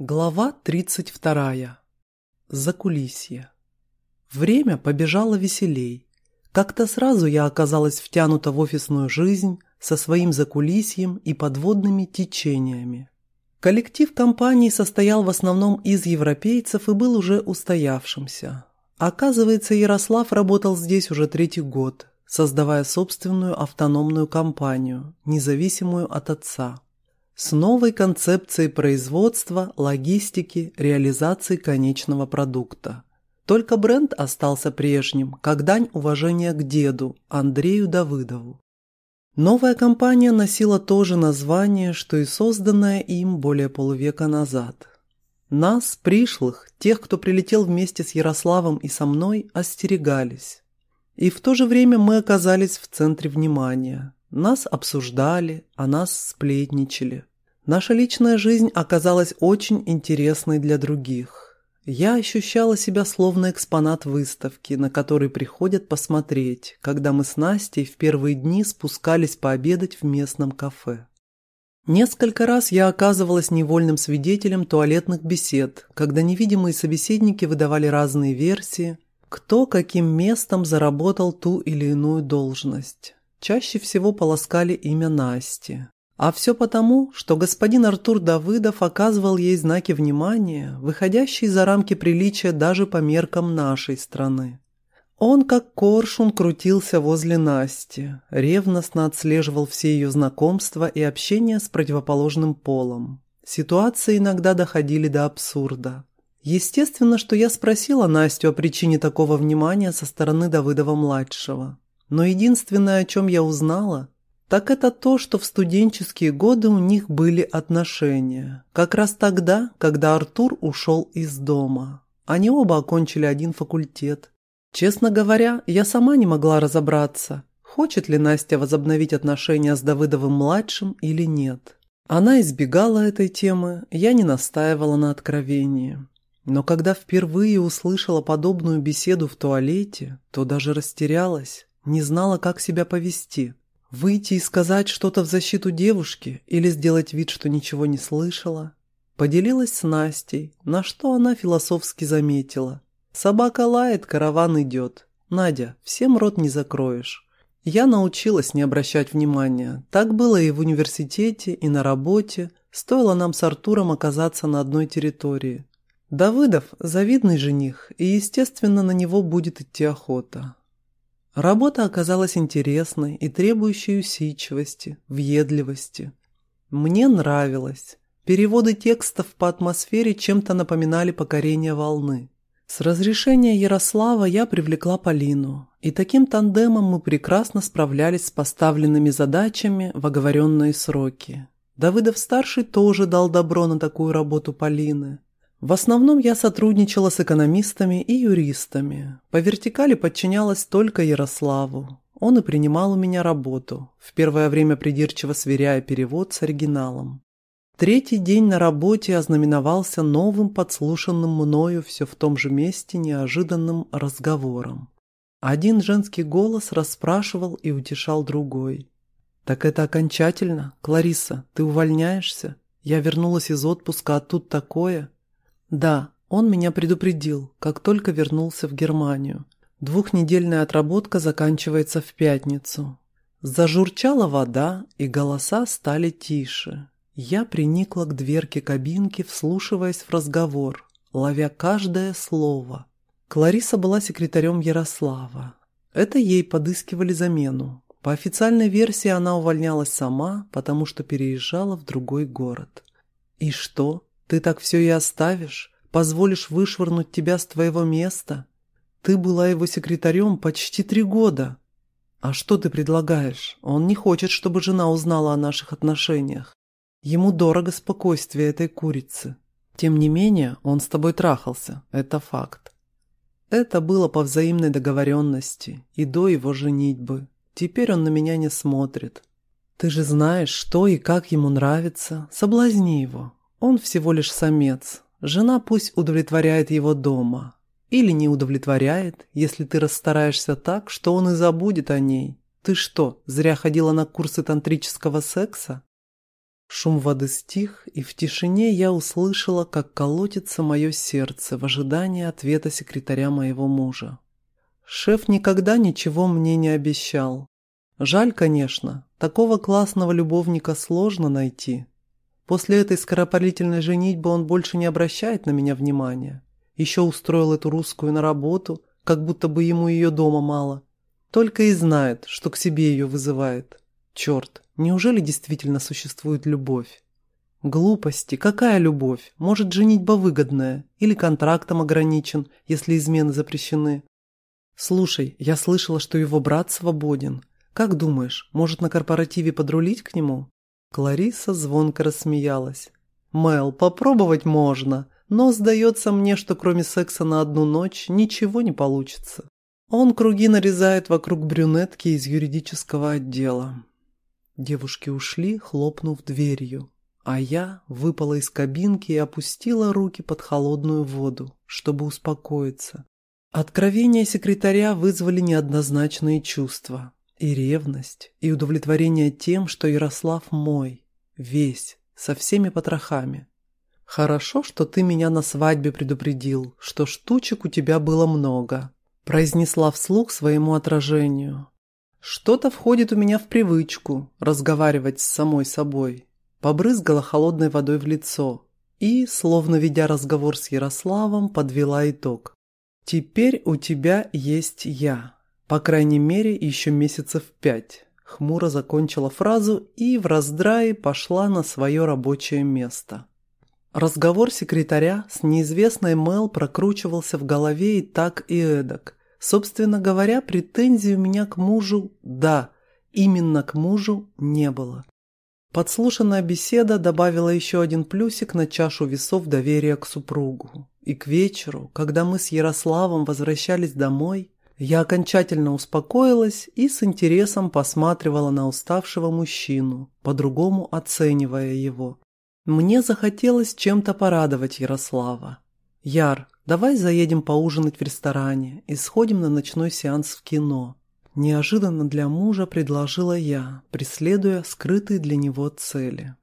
Глава 32. Закулисье. Время побежало веселей. Как-то сразу я оказалась втянута в офисную жизнь со своим закулисьем и подводными течениями. Коллектив компании состоял в основном из европейцев и был уже устоявшимся. Оказывается, Ярослав работал здесь уже третий год, создавая собственную автономную компанию, независимую от отца с новой концепцией производства, логистики, реализации конечного продукта. Только бренд остался прежним, как дань уважения к деду, Андрею Давыдову. Новая компания носила то же название, что и созданная им более полувека назад. Нас, пришлых, тех, кто прилетел вместе с Ярославом и со мной, остерегались. И в то же время мы оказались в центре внимания. Нас обсуждали, о нас сплетничали. Наша личная жизнь оказалась очень интересной для других. Я ощущала себя словно экспонат выставки, на который приходят посмотреть, когда мы с Настей в первые дни спускались пообедать в местном кафе. Несколько раз я оказывалась невольным свидетелем туалетных бесед, когда невидимые собеседники выдавали разные версии, кто каким местом заработал ту или иную должность. Чаще всего полоскали имя Насти. А все потому, что господин Артур Давыдов оказывал ей знаки внимания, выходящие за рамки приличия даже по меркам нашей страны. Он, как коршун, крутился возле Насти, ревностно отслеживал все ее знакомства и общение с противоположным полом. Ситуации иногда доходили до абсурда. Естественно, что я спросила Настю о причине такого внимания со стороны Давыдова-младшего. Но единственное, о чем я узнала, так это то, что в студенческие годы у них были отношения. Как раз тогда, когда Артур ушел из дома. Они оба окончили один факультет. Честно говоря, я сама не могла разобраться, хочет ли Настя возобновить отношения с Давыдовым-младшим или нет. Она избегала этой темы, я не настаивала на откровении. Но когда впервые услышала подобную беседу в туалете, то даже растерялась, не знала, как себя повести. Выйти и сказать что-то в защиту девушки или сделать вид, что ничего не слышала? Поделилась с Настей, на что она философски заметила. «Собака лает, караван идет. Надя, всем рот не закроешь». Я научилась не обращать внимания. Так было и в университете, и на работе. Стоило нам с Артуром оказаться на одной территории. Давыдов – завидный жених, и, естественно, на него будет идти охота. Работа оказалась интересной и требующей усидчивости, въедливости. Мне нравилось. Переводы текстов по атмосфере чем-то напоминали покорение волны. С разрешения Ярослава я привлекла Полину, и таким тандемом мы прекрасно справлялись с поставленными задачами в оговоренные сроки. Давыдов-старший тоже дал добро на такую работу Полины. В основном я сотрудничала с экономистами и юристами. По вертикали подчинялась только Ярославу. Он и принимал у меня работу, в первое время придирчиво сверяя перевод с оригиналом. Третий день на работе ознаменовался новым подслушанным мною все в том же месте неожиданным разговором. Один женский голос расспрашивал и утешал другой. «Так это окончательно? Клариса, ты увольняешься? Я вернулась из отпуска, а тут такое...» Да, он меня предупредил, как только вернулся в Германию. Двухнедельная отработка заканчивается в пятницу. Зажурчала вода, и голоса стали тише. Я приникла к дверке кабинки, вслушиваясь в разговор, ловя каждое слово. Клариса была секретарем Ярослава. Это ей подыскивали замену. По официальной версии она увольнялась сама, потому что переезжала в другой город. И что? Ты так все и оставишь? Позволишь вышвырнуть тебя с твоего места? Ты была его секретарем почти три года. А что ты предлагаешь? Он не хочет, чтобы жена узнала о наших отношениях. Ему дорого спокойствие этой курицы. Тем не менее, он с тобой трахался. Это факт. Это было по взаимной договоренности и до его женитьбы. Теперь он на меня не смотрит. Ты же знаешь, что и как ему нравится. Соблазни его. Он всего лишь самец. Жена пусть удовлетворяет его дома. Или не удовлетворяет, если ты расстараешься так, что он и забудет о ней. Ты что, зря ходила на курсы тантрического секса? Шум воды стих, и в тишине я услышала, как колотится мое сердце в ожидании ответа секретаря моего мужа. Шеф никогда ничего мне не обещал. Жаль, конечно, такого классного любовника сложно найти. После этой скоропалительной женитьбы он больше не обращает на меня внимания. Еще устроил эту русскую на работу, как будто бы ему ее дома мало. Только и знает, что к себе ее вызывает. Черт, неужели действительно существует любовь? Глупости, какая любовь? Может, женитьба выгодная? Или контрактом ограничен, если измены запрещены? Слушай, я слышала, что его брат свободен. Как думаешь, может на корпоративе подрулить к нему? Клариса звонко рассмеялась. «Мэл, попробовать можно, но сдается мне, что кроме секса на одну ночь ничего не получится. Он круги нарезает вокруг брюнетки из юридического отдела». Девушки ушли, хлопнув дверью, а я выпала из кабинки и опустила руки под холодную воду, чтобы успокоиться. Откровения секретаря вызвали неоднозначные чувства. И ревность, и удовлетворение тем, что Ярослав мой, весь, со всеми потрохами. «Хорошо, что ты меня на свадьбе предупредил, что штучек у тебя было много», произнесла вслух своему отражению. «Что-то входит у меня в привычку разговаривать с самой собой». Побрызгала холодной водой в лицо и, словно ведя разговор с Ярославом, подвела итог. «Теперь у тебя есть я». По крайней мере, еще месяцев пять. Хмуро закончила фразу и в раздрае пошла на свое рабочее место. Разговор секретаря с неизвестной Мел прокручивался в голове и так, и эдак. Собственно говоря, претензий у меня к мужу – да, именно к мужу не было. Подслушанная беседа добавила еще один плюсик на чашу весов доверия к супругу. И к вечеру, когда мы с Ярославом возвращались домой, я окончательно успокоилась и с интересом посматривала на уставшего мужчину, по-другому оценивая его. Мне захотелось чем-то порадовать Ярослава. «Яр, давай заедем поужинать в ресторане и сходим на ночной сеанс в кино». Неожиданно для мужа предложила я, преследуя скрытые для него цели.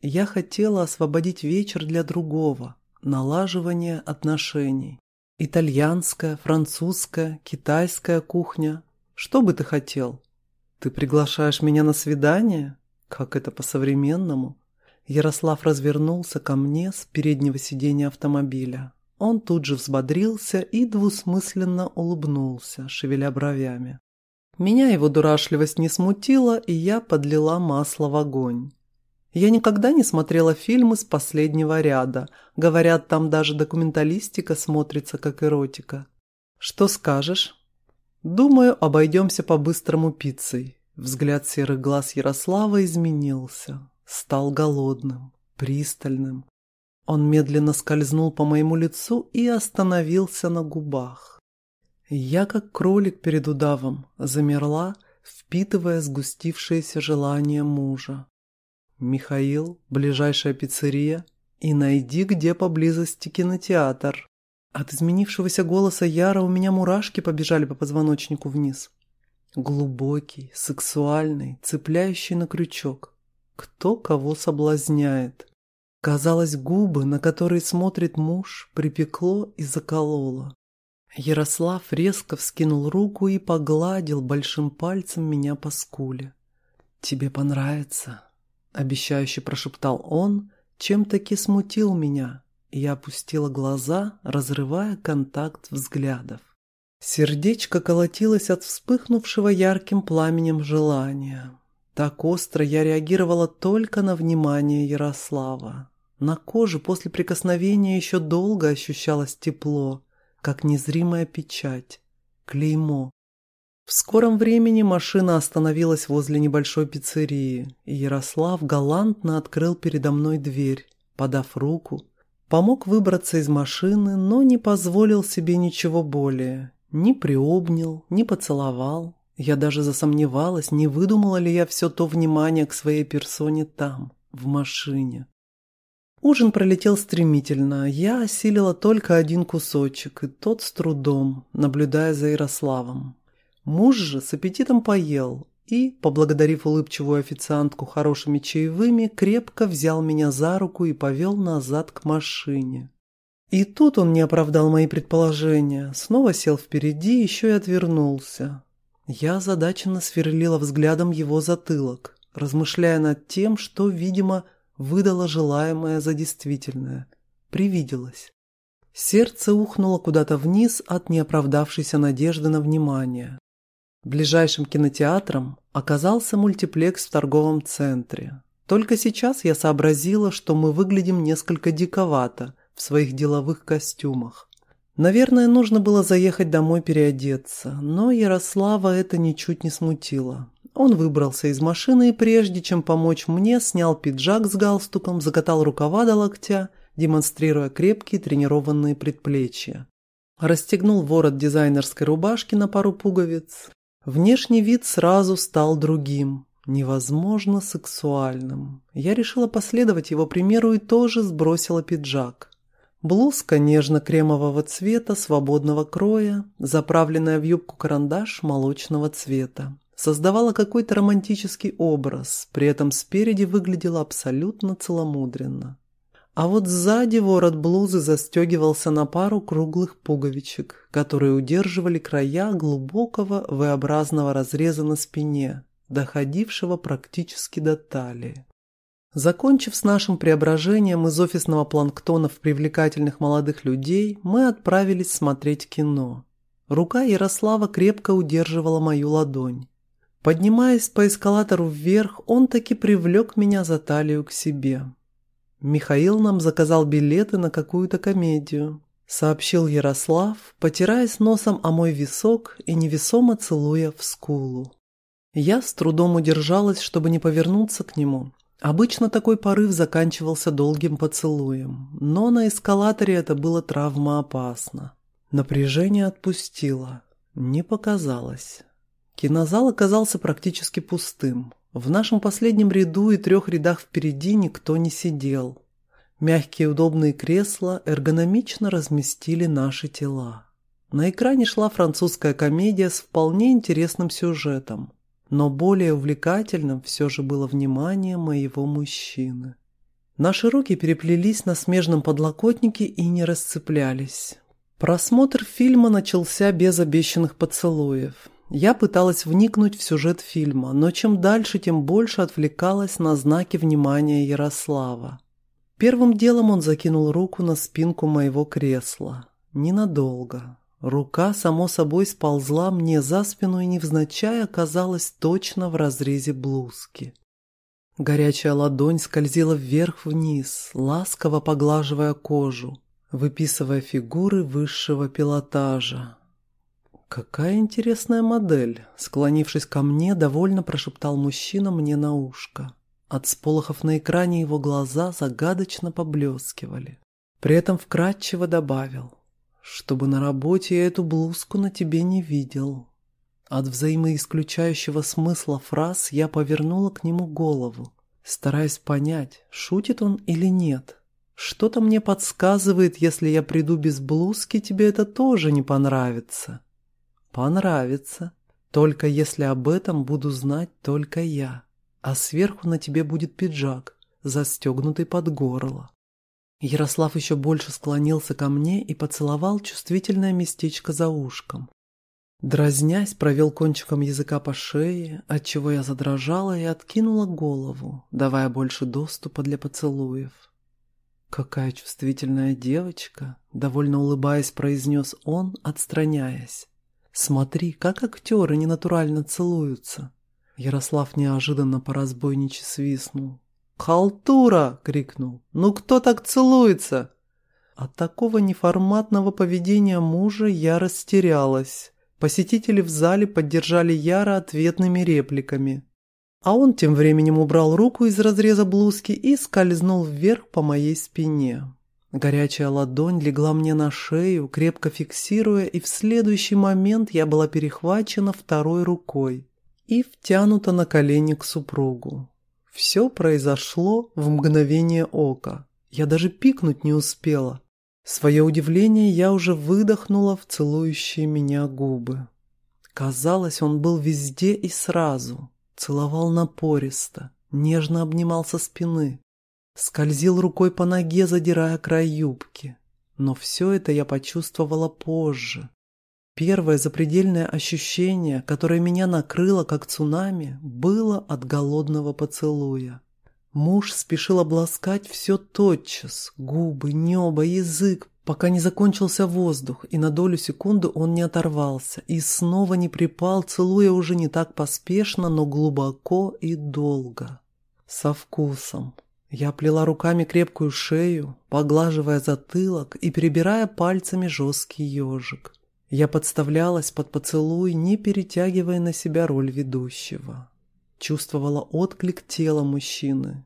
Я хотела освободить вечер для другого, налаживания отношений. Итальянская, французская, китайская кухня. Что бы ты хотел? Ты приглашаешь меня на свидание? Как это по-современному? Ярослав развернулся ко мне с переднего сиденья автомобиля. Он тут же взбодрился и двусмысленно улыбнулся, шевеля бровями. Меня его дурашливость не смутила, и я подлила масло в огонь. Я никогда не смотрела фильмы с последнего ряда. Говорят, там даже документалистика смотрится как эротика. Что скажешь? Думаю, обойдемся по-быстрому пиццей. Взгляд серых глаз Ярослава изменился. Стал голодным, пристальным. Он медленно скользнул по моему лицу и остановился на губах. Я, как кролик перед удавом, замерла, впитывая сгустившееся желание мужа. «Михаил, ближайшая пиццерия, и найди, где поблизости кинотеатр». От изменившегося голоса Яра у меня мурашки побежали по позвоночнику вниз. Глубокий, сексуальный, цепляющий на крючок. Кто кого соблазняет. Казалось, губы, на которые смотрит муж, припекло и закололо. Ярослав резко вскинул руку и погладил большим пальцем меня по скуле. «Тебе понравится», — обещающе прошептал он, чем таки смутил меня, и я опустила глаза, разрывая контакт взглядов. Сердечко колотилось от вспыхнувшего ярким пламенем желания. Так остро я реагировала только на внимание Ярослава. На коже после прикосновения еще долго ощущалось тепло, как незримая печать, клеймо, в скором времени машина остановилась возле небольшой пиццерии, и Ярослав галантно открыл передо мной дверь, подав руку, помог выбраться из машины, но не позволил себе ничего более. Ни приобнял, ни поцеловал. Я даже засомневалась, не выдумала ли я все то внимание к своей персоне там, в машине. Ужин пролетел стремительно. Я осилила только один кусочек, и тот с трудом, наблюдая за Ярославом. Муж же с аппетитом поел, и, поблагодарив улыбчивую официантку хорошими чаевыми, крепко взял меня за руку и повел назад к машине. И тут он не оправдал мои предположения, снова сел впереди, еще и отвернулся. Я озадаченно сверлила взглядом его затылок, размышляя над тем, что, видимо, выдало желаемое за действительное. Привиделось. Сердце ухнуло куда-то вниз от неоправдавшейся надежды на внимание. Ближайшим кинотеатром оказался мультиплекс в торговом центре. Только сейчас я сообразила, что мы выглядим несколько диковато в своих деловых костюмах. Наверное, нужно было заехать домой переодеться, но Ярослава это ничуть не смутило. Он выбрался из машины и прежде чем помочь мне, снял пиджак с галстуком, закатал рукава до локтя – демонстрируя крепкие тренированные предплечья. Расстегнул ворот дизайнерской рубашки на пару пуговиц. Внешний вид сразу стал другим, невозможно сексуальным. Я решила последовать его примеру и тоже сбросила пиджак. Блузка нежно-кремового цвета, свободного кроя, заправленная в юбку-карандаш молочного цвета. Создавала какой-то романтический образ, при этом спереди выглядела абсолютно целомудренно. А вот сзади ворот блузы застегивался на пару круглых пуговичек, которые удерживали края глубокого V-образного разреза на спине, доходившего практически до талии. Закончив с нашим преображением из офисного планктона в привлекательных молодых людей, мы отправились смотреть кино. Рука Ярослава крепко удерживала мою ладонь. Поднимаясь по эскалатору вверх, он таки привлек меня за талию к себе. Михаил нам заказал билеты на какую-то комедию, сообщил Ярослав, потираясь носом о мой висок и невесомо целуя в скулу. Я с трудом удержалась, чтобы не повернуться к нему. Обычно такой порыв заканчивался долгим поцелуем, но на эскалаторе это было травмоопасно. Напряжение отпустило. Не показалось. Кинозал оказался практически пустым. В нашем последнем ряду и трех рядах впереди никто не сидел. Мягкие удобные кресла эргономично разместили наши тела. На экране шла французская комедия с вполне интересным сюжетом, но более увлекательным все же было внимание моего мужчины. Наши руки переплелись на смежном подлокотнике и не расцеплялись. Просмотр фильма начался без обещанных поцелуев. Я пыталась вникнуть в сюжет фильма, но чем дальше, тем больше отвлекалась на знаки внимания Ярослава. Первым делом он закинул руку на спинку моего кресла. Ненадолго. Рука, само собой, сползла мне за спину и невзначай оказалась точно в разрезе блузки. Горячая ладонь скользила вверх-вниз, ласково поглаживая кожу, выписывая фигуры высшего пилотажа. «Какая интересная модель!» Склонившись ко мне, довольно прошептал мужчина мне на ушко. От сполохов на экране его глаза загадочно поблескивали. При этом вкратчиво добавил, «Чтобы на работе я эту блузку на тебе не видел». От взаимоисключающего смысла фраз я повернула к нему голову, стараясь понять, шутит он или нет. Что-то мне подсказывает, если я приду без блузки, тебе это тоже не понравится. Понравится. Только если об этом буду знать только я. А сверху на тебе будет пиджак, застегнутый под горло. Ярослав еще больше склонился ко мне и поцеловал чувствительное местечко за ушком. Дразнясь, провел кончиком языка по шее, отчего я задрожала и откинула голову, давая больше доступа для поцелуев. «Какая чувствительная девочка!» — довольно улыбаясь, произнес он, отстраняясь. Смотри, как актеры ненатурально целуются. Ярослав неожиданно по разбойниче свистнул. «Халтура!» — крикнул. «Ну кто так целуется?» От такого неформатного поведения мужа я растерялась. Посетители в зале поддержали Яра ответными репликами. А он тем временем убрал руку из разреза блузки и скользнул вверх по моей спине. Горячая ладонь легла мне на шею, крепко фиксируя, и в следующий момент я была перехвачена второй рукой и втянута на колени к супругу. Все произошло в мгновение ока. Я даже пикнуть не успела. Свое удивление я уже выдохнула в целующие меня губы. Казалось, он был везде и сразу. Целовал напористо, нежно обнимал со спины. Скользил рукой по ноге, задирая край юбки. Но все это я почувствовала позже. Первое запредельное ощущение, которое меня накрыло как цунами, было от голодного поцелуя. Муж спешил обласкать все тотчас, губы, небо, язык, пока не закончился воздух, и на долю секунды он не оторвался, и снова не припал, целуя уже не так поспешно, но глубоко и долго. Со вкусом. Я плела руками крепкую шею, поглаживая затылок и перебирая пальцами жесткий ежик. Я подставлялась под поцелуй, не перетягивая на себя роль ведущего чувствовала отклик тела мужчины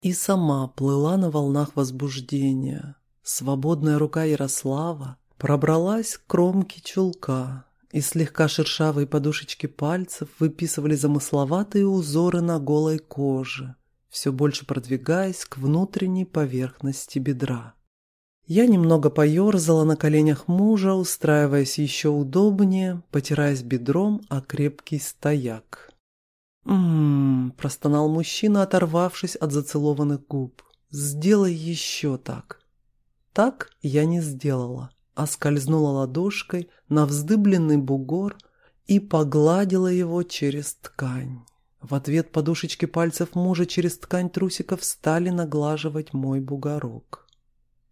и сама плыла на волнах возбуждения. Свободная рука Ярослава пробралась к кромке чулка, и слегка шершавые подушечки пальцев выписывали замысловатые узоры на голой коже, все больше продвигаясь к внутренней поверхности бедра. Я немного поерзала на коленях мужа, устраиваясь еще удобнее, потираясь бедром о крепкий стояк. «М-м-м», простонал мужчина, оторвавшись от зацелованных губ. «Сделай еще так». Так я не сделала, а скользнула ладошкой на вздыбленный бугор и погладила его через ткань. В ответ подушечки пальцев мужа через ткань трусиков стали наглаживать мой бугорок.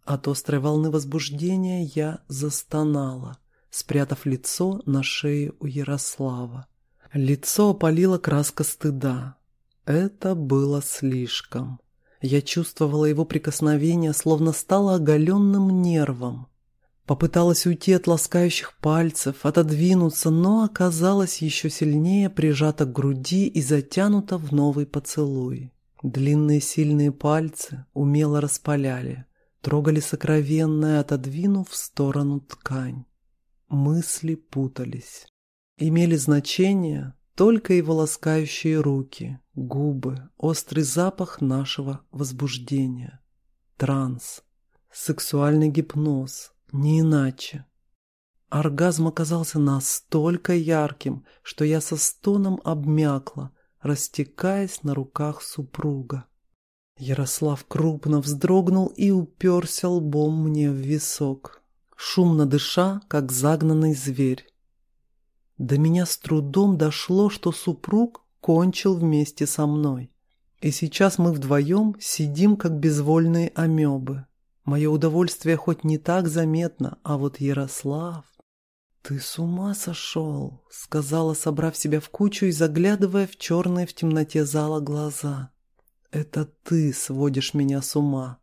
От острой волны возбуждения я застонала, спрятав лицо на шее у Ярослава. Лицо опалила краска стыда. Это было слишком. Я чувствовала его прикосновение, словно стала оголенным нервом. Попыталась уйти от ласкающих пальцев, отодвинуться, но оказалась еще сильнее прижата к груди и затянута в новый поцелуй. Длинные сильные пальцы умело распаляли, трогали сокровенное, отодвинув в сторону ткань. Мысли путались. Имели значение только его ласкающие руки, губы, острый запах нашего возбуждения. Транс, сексуальный гипноз, не иначе. Оргазм оказался настолько ярким, что я со стоном обмякла, растекаясь на руках супруга. Ярослав крупно вздрогнул и уперся лбом мне в висок, шумно дыша, как загнанный зверь. До меня с трудом дошло, что супруг кончил вместе со мной. И сейчас мы вдвоем сидим, как безвольные амебы. Мое удовольствие хоть не так заметно, а вот Ярослав... «Ты с ума сошел?» — сказала, собрав себя в кучу и заглядывая в черные в темноте зала глаза. «Это ты сводишь меня с ума.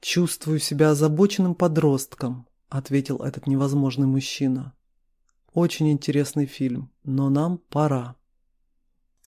Чувствую себя озабоченным подростком», — ответил этот невозможный мужчина. Очень интересный фильм, но нам пора.